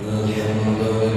الحمد لله